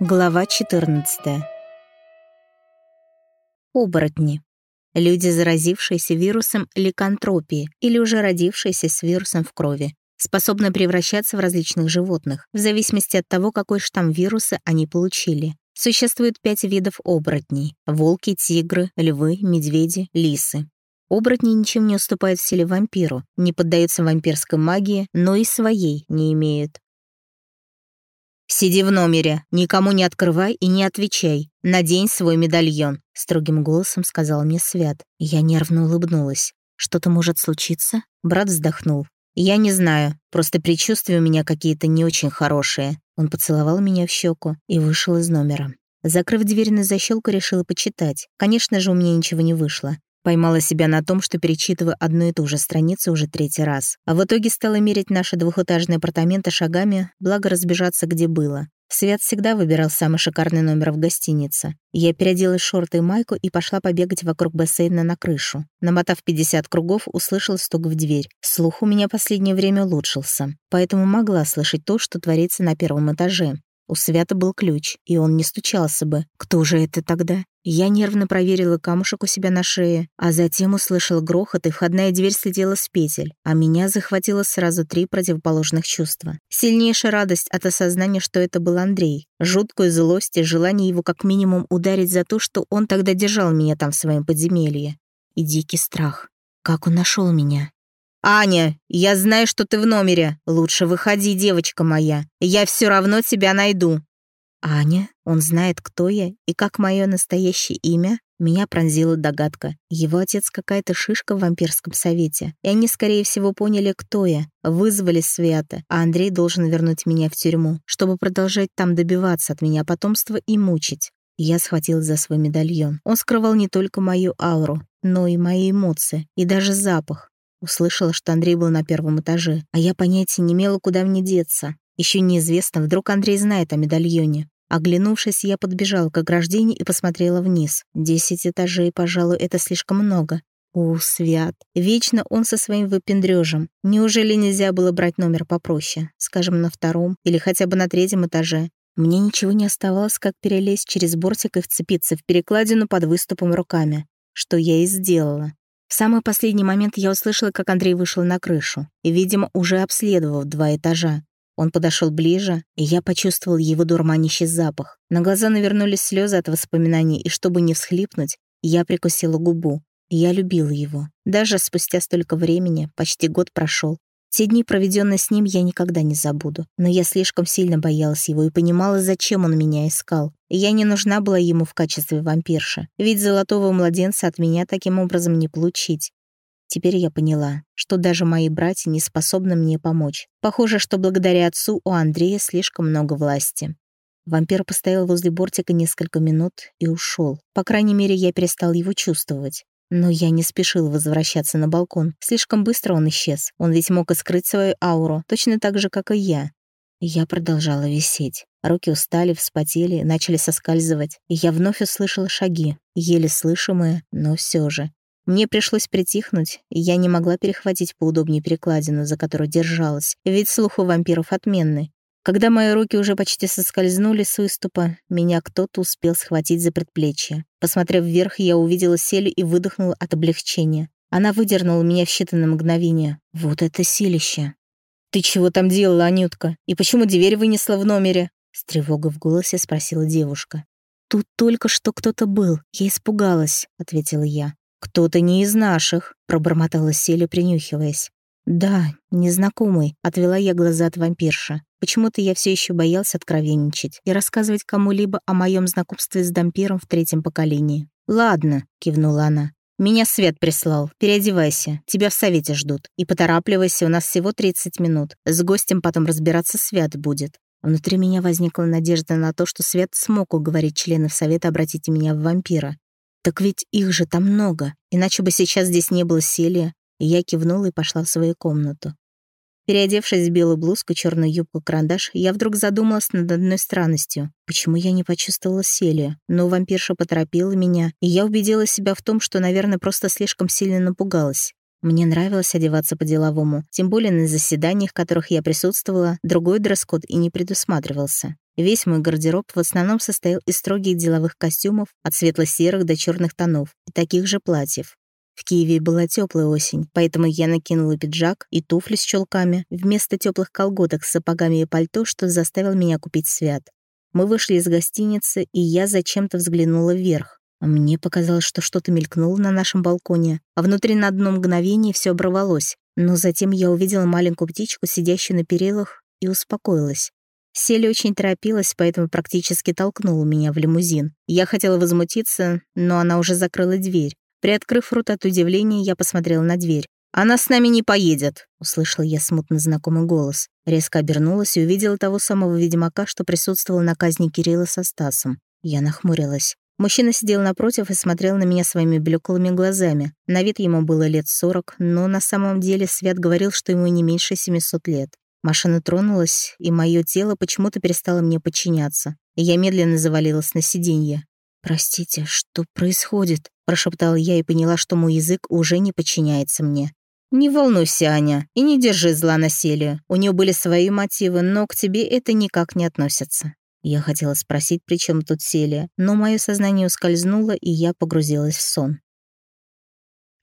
Глава 14. Оборотни. Люди, заразившиеся вирусом ликантропии или уже родившиеся с вирусом в крови, способны превращаться в различных животных, в зависимости от того, какой штамм вируса они получили. Существует пять видов оборотней — волки, тигры, львы, медведи, лисы. Оборотни ничем не уступают в силе вампиру, не поддаются вампирской магии, но и своей не имеют. «Сиди в номере, никому не открывай и не отвечай. Надень свой медальон», — строгим голосом сказал мне Свят. Я нервно улыбнулась. «Что-то может случиться?» Брат вздохнул. «Я не знаю, просто предчувствия у меня какие-то не очень хорошие». Он поцеловал меня в щеку и вышел из номера. Закрыв дверь на защелку, решила почитать. Конечно же, у меня ничего не вышло. Поймала себя на том, что перечитываю одну и ту же страницу уже третий раз. А в итоге стала мерить наши двухэтажные апартаменты шагами, благо разбежаться где было. Свят всегда выбирал самый шикарный номер в гостинице. Я переоделась в шорты и майку и пошла побегать вокруг бассейна на крышу. Намотав 50 кругов, услышала стук в дверь. Слух у меня последнее время улучшился, поэтому могла слышать то, что творится на первом этаже. У Свята был ключ, и он не стучался бы. Кто же это тогда? Я нервно проверила камушек у себя на шее, а затем услышала грохот, и входная дверь слетела с петель, а меня захватило сразу три противоположных чувства. Сильнейшая радость от осознания, что это был Андрей, жуткую злость и желание его как минимум ударить за то, что он тогда держал меня там в своем подземелье. И дикий страх. Как он нашел меня? «Аня, я знаю, что ты в номере. Лучше выходи, девочка моя. Я все равно тебя найду». «Аня? Он знает, кто я и как мое настоящее имя?» Меня пронзила догадка. Его отец какая-то шишка в вампирском совете. И они, скорее всего, поняли, кто я. Вызвали Свята, а Андрей должен вернуть меня в тюрьму, чтобы продолжать там добиваться от меня потомства и мучить. Я схватилась за свой медальон. Он скрывал не только мою ауру, но и мои эмоции, и даже запах. Услышала, что Андрей был на первом этаже, а я понятия не имела, куда мне деться. Еще неизвестно, вдруг Андрей знает о медальоне. Оглянувшись, я подбежала к ограждению и посмотрела вниз. Десять этажей, пожалуй, это слишком много. О, свят. Вечно он со своим выпендрёжем. Неужели нельзя было брать номер попроще? Скажем, на втором или хотя бы на третьем этаже? Мне ничего не оставалось, как перелезть через бортик и вцепиться в перекладину под выступом руками. Что я и сделала. В самый последний момент я услышала, как Андрей вышел на крышу и, видимо, уже обследовав два этажа. Он подошел ближе, и я почувствовал его дурманящий запах. На глаза навернулись слезы от воспоминаний, и чтобы не всхлипнуть, я прикусила губу. Я любила его. Даже спустя столько времени, почти год прошел, те дни, проведенные с ним, я никогда не забуду. Но я слишком сильно боялась его и понимала, зачем он меня искал. Я не нужна была ему в качестве вампирши. Ведь золотого младенца от меня таким образом не получить. Теперь я поняла, что даже мои братья не способны мне помочь. Похоже, что благодаря отцу у Андрея слишком много власти. Вампир постоял возле бортика несколько минут и ушел. По крайней мере, я перестал его чувствовать. Но я не спешил возвращаться на балкон. Слишком быстро он исчез. Он ведь мог и скрыть свою ауру, точно так же, как и я. Я продолжала висеть. Руки устали, вспотели, начали соскальзывать. И я вновь услышала шаги, еле слышимые, но все же. Мне пришлось притихнуть, и я не могла перехватить поудобнее перекладину, за которую держалась, ведь слух у вампиров отменный. Когда мои руки уже почти соскользнули с выступа, меня кто-то успел схватить за предплечье. Посмотрев вверх, я увидела Селю и выдохнула от облегчения. Она выдернула меня в считанные мгновения. Вот это силище. «Ты чего там делала, Анютка? И почему дверь вынесла в номере?» С тревогой в голосе спросила девушка. «Тут только что кто-то был. Я испугалась», — ответила я. «Кто-то не из наших», — пробормотала Селя, принюхиваясь. «Да, незнакомый», — отвела я глаза от вампирша. Почему-то я все еще боялся откровенничать и рассказывать кому-либо о моем знакомстве с дампиром в третьем поколении. «Ладно», — кивнула она. «Меня Свет прислал. Переодевайся. Тебя в совете ждут. И поторапливайся, у нас всего 30 минут. С гостем потом разбираться Свят будет». Внутри меня возникла надежда на то, что Свет смог уговорить членов совета обратить меня в вампира. Так ведь их же там много, иначе бы сейчас здесь не было Селия, я кивнула и пошла в свою комнату. Переодевшись в белую блузку, черную юбку-карандаш, я вдруг задумалась над одной странностью. Почему я не почувствовала Селия? Но вампирша поторопила меня, и я убедила себя в том, что, наверное, просто слишком сильно напугалась. Мне нравилось одеваться по-деловому, тем более на заседаниях, в которых я присутствовала, другой дресс-код и не предусматривался. Весь мой гардероб в основном состоял из строгих деловых костюмов от светло-серых до черных тонов и таких же платьев. В Киеве была теплая осень, поэтому я накинула пиджак и туфли с чулками вместо теплых колготок с сапогами и пальто, что заставил меня купить свят. Мы вышли из гостиницы, и я зачем-то взглянула вверх. Мне показалось, что что-то мелькнуло на нашем балконе, а внутри на одно мгновение все оборвалось. Но затем я увидела маленькую птичку, сидящую на перилах, и успокоилась. Селя очень торопилась, поэтому практически толкнула меня в лимузин. Я хотела возмутиться, но она уже закрыла дверь. Приоткрыв рот от удивления, я посмотрела на дверь. «Она с нами не поедет», — услышала я смутно знакомый голос. Резко обернулась и увидела того самого ведьмака, что присутствовал на казни Кирилла со Стасом. Я нахмурилась. Мужчина сидел напротив и смотрел на меня своими блеклыми глазами. На вид ему было лет сорок, но на самом деле Свят говорил, что ему не меньше 700 лет. Машина тронулась, и мое тело почему-то перестало мне подчиняться. я медленно завалилась на сиденье. «Простите, что происходит?» — прошептала я и поняла, что мой язык уже не подчиняется мне. «Не волнуйся, Аня, и не держи зла на Селию. У нее были свои мотивы, но к тебе это никак не относится». Я хотела спросить, при чем тут Селия, но мое сознание ускользнуло, и я погрузилась в сон.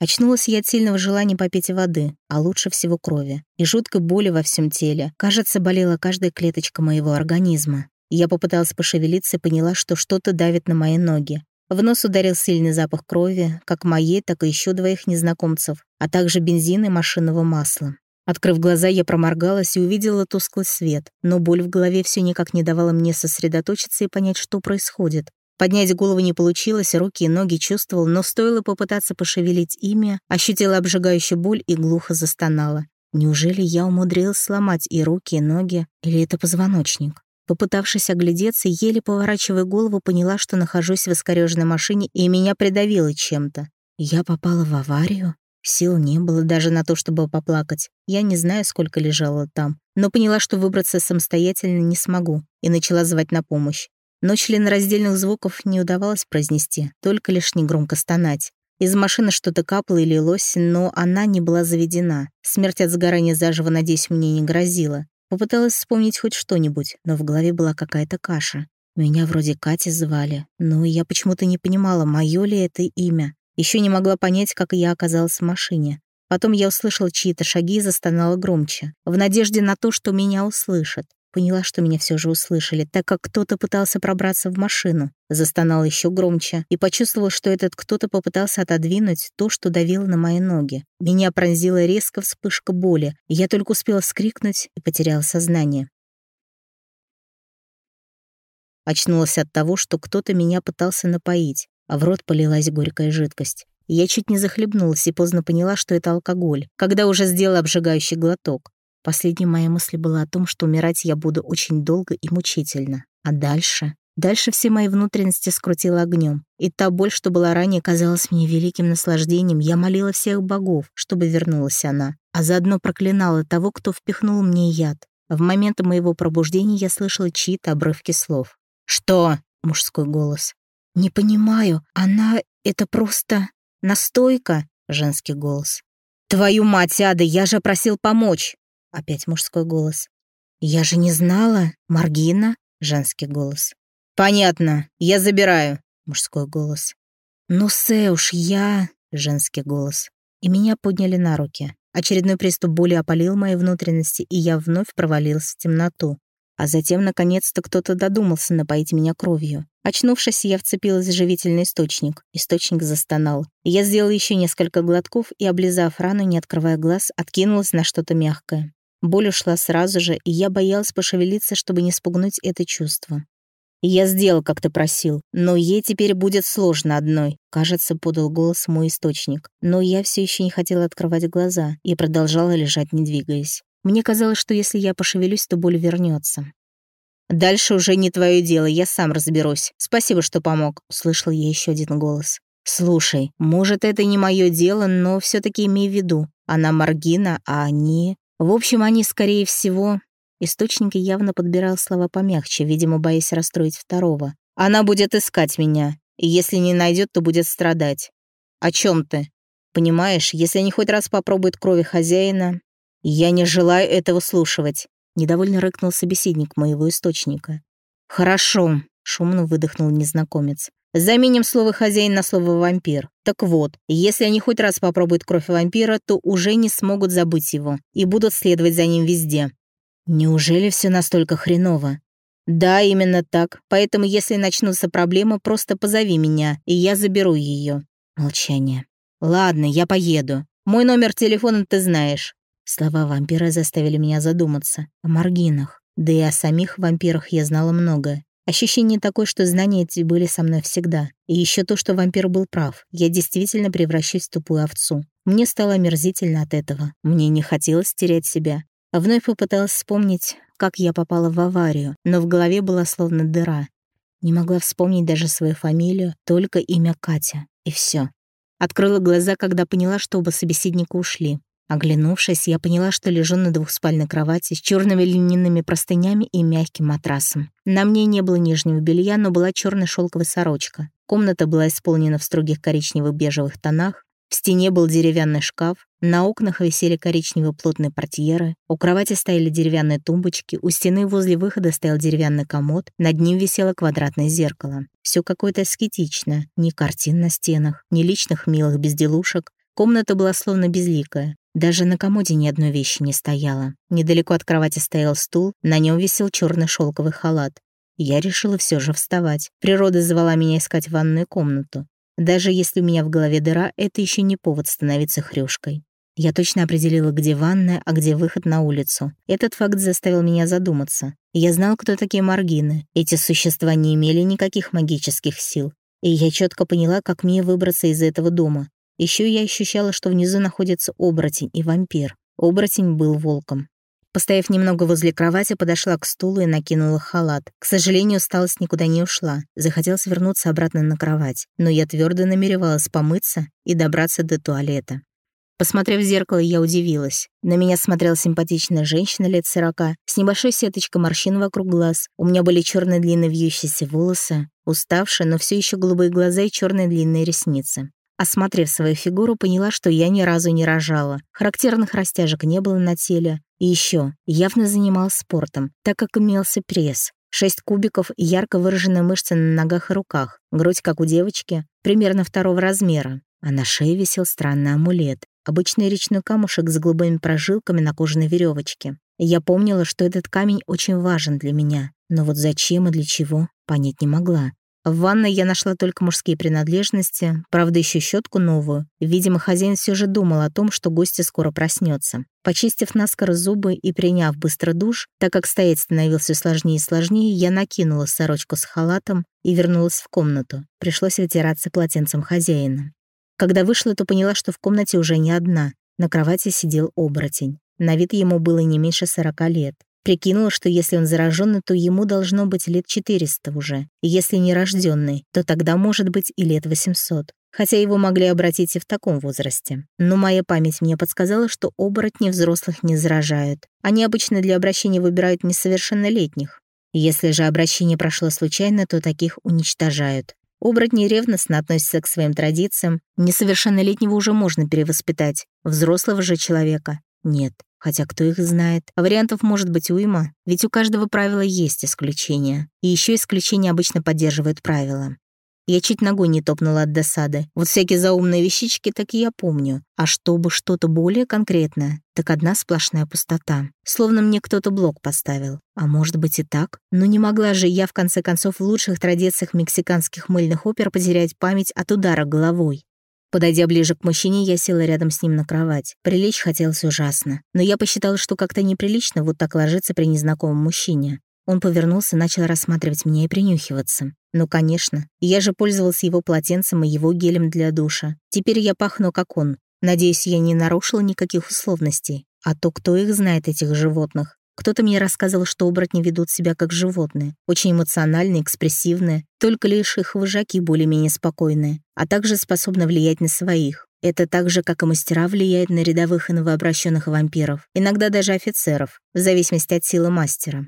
Очнулась я от сильного желания попить воды, а лучше всего крови, и жуткой боли во всем теле. Кажется, болела каждая клеточка моего организма. Я попыталась пошевелиться и поняла, что что-то давит на мои ноги. В нос ударил сильный запах крови, как моей, так и еще двоих незнакомцев, а также бензина и машинного масла. Открыв глаза, я проморгалась и увидела тусклый свет, но боль в голове все никак не давала мне сосредоточиться и понять, что происходит. Поднять голову не получилось, руки и ноги чувствовал, но стоило попытаться пошевелить ими, ощутила обжигающую боль и глухо застонала. Неужели я умудрилась сломать и руки, и ноги, или это позвоночник? Попытавшись оглядеться, еле поворачивая голову, поняла, что нахожусь в искорёженной машине, и меня придавило чем-то. Я попала в аварию? Сил не было даже на то, чтобы поплакать. Я не знаю, сколько лежала там, но поняла, что выбраться самостоятельно не смогу, и начала звать на помощь. Но членораздельных звуков не удавалось произнести, только лишь негромко стонать. Из машины что-то капало и лилось, но она не была заведена. Смерть от сгорания заживо, надеюсь, мне не грозила. Попыталась вспомнить хоть что-нибудь, но в голове была какая-то каша. Меня вроде Катя звали, но я почему-то не понимала, мое ли это имя. Еще не могла понять, как я оказалась в машине. Потом я услышала чьи-то шаги и застонала громче, в надежде на то, что меня услышат. Поняла, что меня все же услышали, так как кто-то пытался пробраться в машину. Застонала еще громче и почувствовала, что этот кто-то попытался отодвинуть то, что давило на мои ноги. Меня пронзила резко вспышка боли, я только успела вскрикнуть и потеряла сознание. Очнулась от того, что кто-то меня пытался напоить, а в рот полилась горькая жидкость. Я чуть не захлебнулась и поздно поняла, что это алкоголь, когда уже сделала обжигающий глоток. Последняя моя мысль была о том, что умирать я буду очень долго и мучительно. А дальше? Дальше все мои внутренности скрутило огнем. И та боль, что была ранее, казалась мне великим наслаждением. Я молила всех богов, чтобы вернулась она. А заодно проклинала того, кто впихнул мне яд. В момент моего пробуждения я слышала чьи-то обрывки слов. «Что?» — мужской голос. «Не понимаю. Она... Это просто... Настойка?» — женский голос. «Твою мать, Ада, я же просил помочь!» Опять мужской голос. «Я же не знала. Маргина?» Женский голос. «Понятно. Я забираю». Мужской голос. «Ну, Сеуш, я...» Женский голос. И меня подняли на руки. Очередной приступ боли опалил мои внутренности, и я вновь провалилась в темноту. А затем, наконец-то, кто-то додумался напоить меня кровью. Очнувшись, я вцепилась в живительный источник. Источник застонал. Я сделала еще несколько глотков и, облизав рану, не открывая глаз, откинулась на что-то мягкое. Боль ушла сразу же, и я боялась пошевелиться, чтобы не спугнуть это чувство. «Я сделал, как ты просил, но ей теперь будет сложно одной», кажется, подал голос мой источник. Но я все еще не хотела открывать глаза и продолжала лежать, не двигаясь. Мне казалось, что если я пошевелюсь, то боль вернется. «Дальше уже не твое дело, я сам разберусь. Спасибо, что помог», — услышал я еще один голос. «Слушай, может, это не мое дело, но все таки имей в виду. Она Маргина, а они...» В общем, они, скорее всего... Источники явно подбирал слова помягче, видимо, боясь расстроить второго. «Она будет искать меня, и если не найдет, то будет страдать. О чем ты? Понимаешь, если они хоть раз попробуют крови хозяина, я не желаю этого слушать», — недовольно рыкнул собеседник моего источника. «Хорошо», — шумно выдохнул незнакомец. «Заменим слово «хозяин» на слово «вампир». Так вот, если они хоть раз попробуют кровь вампира, то уже не смогут забыть его и будут следовать за ним везде». «Неужели все настолько хреново?» «Да, именно так. Поэтому, если начнутся проблемы, просто позови меня, и я заберу ее. Молчание. «Ладно, я поеду. Мой номер телефона ты знаешь». Слова вампира заставили меня задуматься о маргинах. Да и о самих вампирах я знала много. Ощущение такое, что знания эти были со мной всегда. И еще то, что вампир был прав. Я действительно превращусь в тупую овцу. Мне стало омерзительно от этого. Мне не хотелось терять себя. Вновь попыталась вспомнить, как я попала в аварию, но в голове была словно дыра. Не могла вспомнить даже свою фамилию, только имя Катя. И все. Открыла глаза, когда поняла, что оба собеседника ушли. Оглянувшись, я поняла, что лежу на двухспальной кровати с черными льняными простынями и мягким матрасом. На мне не было нижнего белья, но была черная шелковая сорочка. Комната была исполнена в строгих коричневых бежевых тонах, в стене был деревянный шкаф, на окнах висели коричневые плотные портьеры, у кровати стояли деревянные тумбочки, у стены возле выхода стоял деревянный комод, над ним висело квадратное зеркало. Все какое-то аскетичное, ни картин на стенах, ни личных милых безделушек. Комната была словно безликая. Даже на комоде ни одной вещи не стояло. Недалеко от кровати стоял стул, на нем висел черный шелковый халат. Я решила все же вставать. Природа звала меня искать ванную комнату. Даже если у меня в голове дыра, это еще не повод становиться хрюшкой. Я точно определила, где ванная, а где выход на улицу. Этот факт заставил меня задуматься. Я знал, кто такие маргины. Эти существа не имели никаких магических сил. И я четко поняла, как мне выбраться из этого дома. Еще я ощущала, что внизу находится оборотень и вампир. Оборотень был волком. Постояв немного возле кровати, подошла к стулу и накинула халат. К сожалению, усталость никуда не ушла. Захотелось вернуться обратно на кровать. Но я твердо намеревалась помыться и добраться до туалета. Посмотрев в зеркало, я удивилась. На меня смотрела симпатичная женщина лет сорока, с небольшой сеточкой морщин вокруг глаз. У меня были черные длинные вьющиеся волосы, уставшие, но все еще голубые глаза и черные длинные ресницы. Осмотрев свою фигуру, поняла, что я ни разу не рожала. Характерных растяжек не было на теле. И еще явно занималась спортом, так как имелся пресс. Шесть кубиков ярко выраженные мышцы на ногах и руках. Грудь, как у девочки, примерно второго размера. А на шее висел странный амулет. Обычный речной камушек с голубыми прожилками на кожаной веревочке. Я помнила, что этот камень очень важен для меня. Но вот зачем и для чего, понять не могла. В ванной я нашла только мужские принадлежности, правда, еще щетку новую. Видимо, хозяин все же думал о том, что гости скоро проснется. Почистив наскоро зубы и приняв быстро душ, так как стоять становилось все сложнее и сложнее, я накинула сорочку с халатом и вернулась в комнату. Пришлось вытираться полотенцем хозяина. Когда вышла, то поняла, что в комнате уже не одна. На кровати сидел оборотень. На вид ему было не меньше сорока лет. Прикинула, что если он зараженный, то ему должно быть лет 400 уже. Если не рожденный, то тогда может быть и лет 800. Хотя его могли обратить и в таком возрасте. Но моя память мне подсказала, что оборотни взрослых не заражают. Они обычно для обращения выбирают несовершеннолетних. Если же обращение прошло случайно, то таких уничтожают. Оборотни ревностно относятся к своим традициям. Несовершеннолетнего уже можно перевоспитать. Взрослого же человека нет. Хотя кто их знает? А вариантов может быть уйма, ведь у каждого правила есть исключения. И еще исключения обычно поддерживают правила. Я чуть ногой не топнула от досады. Вот всякие заумные вещички так и я помню. А чтобы что-то более конкретное, так одна сплошная пустота. Словно мне кто-то блок поставил. А может быть и так? Но не могла же я, в конце концов, в лучших традициях мексиканских мыльных опер потерять память от удара головой. Подойдя ближе к мужчине, я села рядом с ним на кровать. Прилечь хотелось ужасно. Но я посчитала, что как-то неприлично вот так ложиться при незнакомом мужчине. Он повернулся, начал рассматривать меня и принюхиваться. Ну, конечно. Я же пользовалась его полотенцем и его гелем для душа. Теперь я пахну, как он. Надеюсь, я не нарушила никаких условностей. А то кто их знает, этих животных? Кто-то мне рассказывал, что оборотни ведут себя как животные, очень эмоциональные, экспрессивные, только лишь их вожаки более-менее спокойные, а также способны влиять на своих. Это так же, как и мастера влияют на рядовых и новообращенных вампиров, иногда даже офицеров, в зависимости от силы мастера.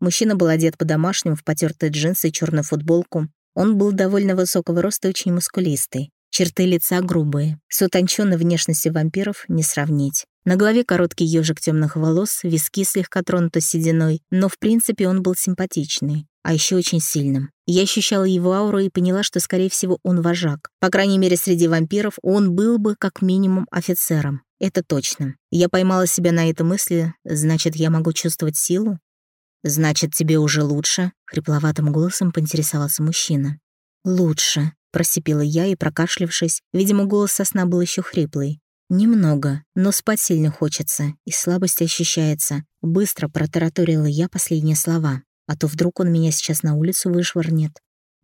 Мужчина был одет по-домашнему в потертые джинсы и черную футболку. Он был довольно высокого роста и очень мускулистый. Черты лица грубые. С утонченной внешностью вампиров не сравнить. На голове короткий ежик темных волос, виски слегка тронуты сединой, но в принципе он был симпатичный. а еще очень сильным. Я ощущала его ауру и поняла, что, скорее всего, он вожак. По крайней мере, среди вампиров он был бы как минимум офицером. Это точно. Я поймала себя на этой мысли, значит, я могу чувствовать силу? «Значит, тебе уже лучше?» — хрипловатым голосом поинтересовался мужчина. «Лучше», — просипела я и, прокашлявшись, видимо, голос сосна был еще хриплый. «Немного, но спать сильно хочется, и слабость ощущается». Быстро протараторила я последние слова, а то вдруг он меня сейчас на улицу вышвырнет.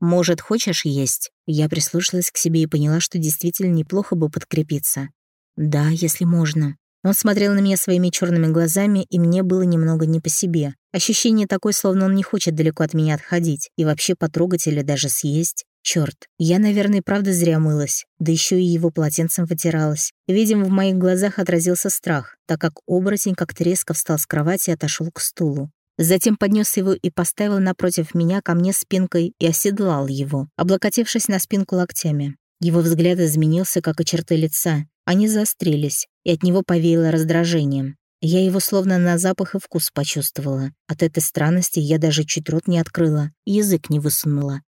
«Может, хочешь есть?» Я прислушалась к себе и поняла, что действительно неплохо бы подкрепиться. «Да, если можно». Он смотрел на меня своими черными глазами, и мне было немного не по себе. Ощущение такое, словно он не хочет далеко от меня отходить и вообще потрогать или даже съесть. Черт, я, наверное, правда зря мылась, да еще и его полотенцем вытиралась. Видимо, в моих глазах отразился страх, так как оборотень как-то резко встал с кровати и отошел к стулу. Затем поднес его и поставил напротив меня ко мне спинкой и оседлал его, облокотившись на спинку локтями. Его взгляд изменился, как и черты лица. Они заострились, и от него повеяло раздражением. Я его словно на запах и вкус почувствовала. От этой странности я даже чуть рот не открыла, язык не высунула.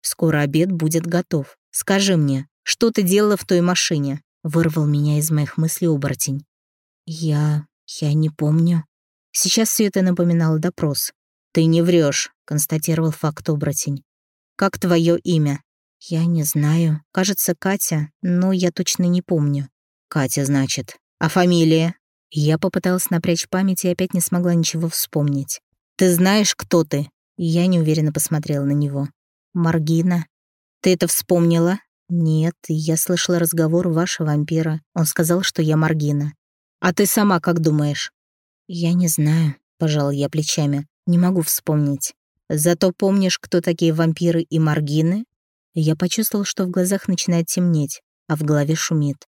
«Скоро обед будет готов. Скажи мне, что ты делала в той машине?» Вырвал меня из моих мыслей оборотень. «Я... я не помню». Сейчас все это напоминало допрос. «Ты не врешь, констатировал факт оборотень. «Как твое имя?» «Я не знаю. Кажется, Катя, но я точно не помню». «Катя, значит. А фамилия?» Я попыталась напрячь память и опять не смогла ничего вспомнить. «Ты знаешь, кто ты?» Я неуверенно посмотрела на него. «Маргина». «Ты это вспомнила?» «Нет, я слышала разговор вашего вампира. Он сказал, что я Маргина». «А ты сама как думаешь?» «Я не знаю», — пожал я плечами. «Не могу вспомнить». «Зато помнишь, кто такие вампиры и Маргины?» Я почувствовал, что в глазах начинает темнеть, а в голове шумит.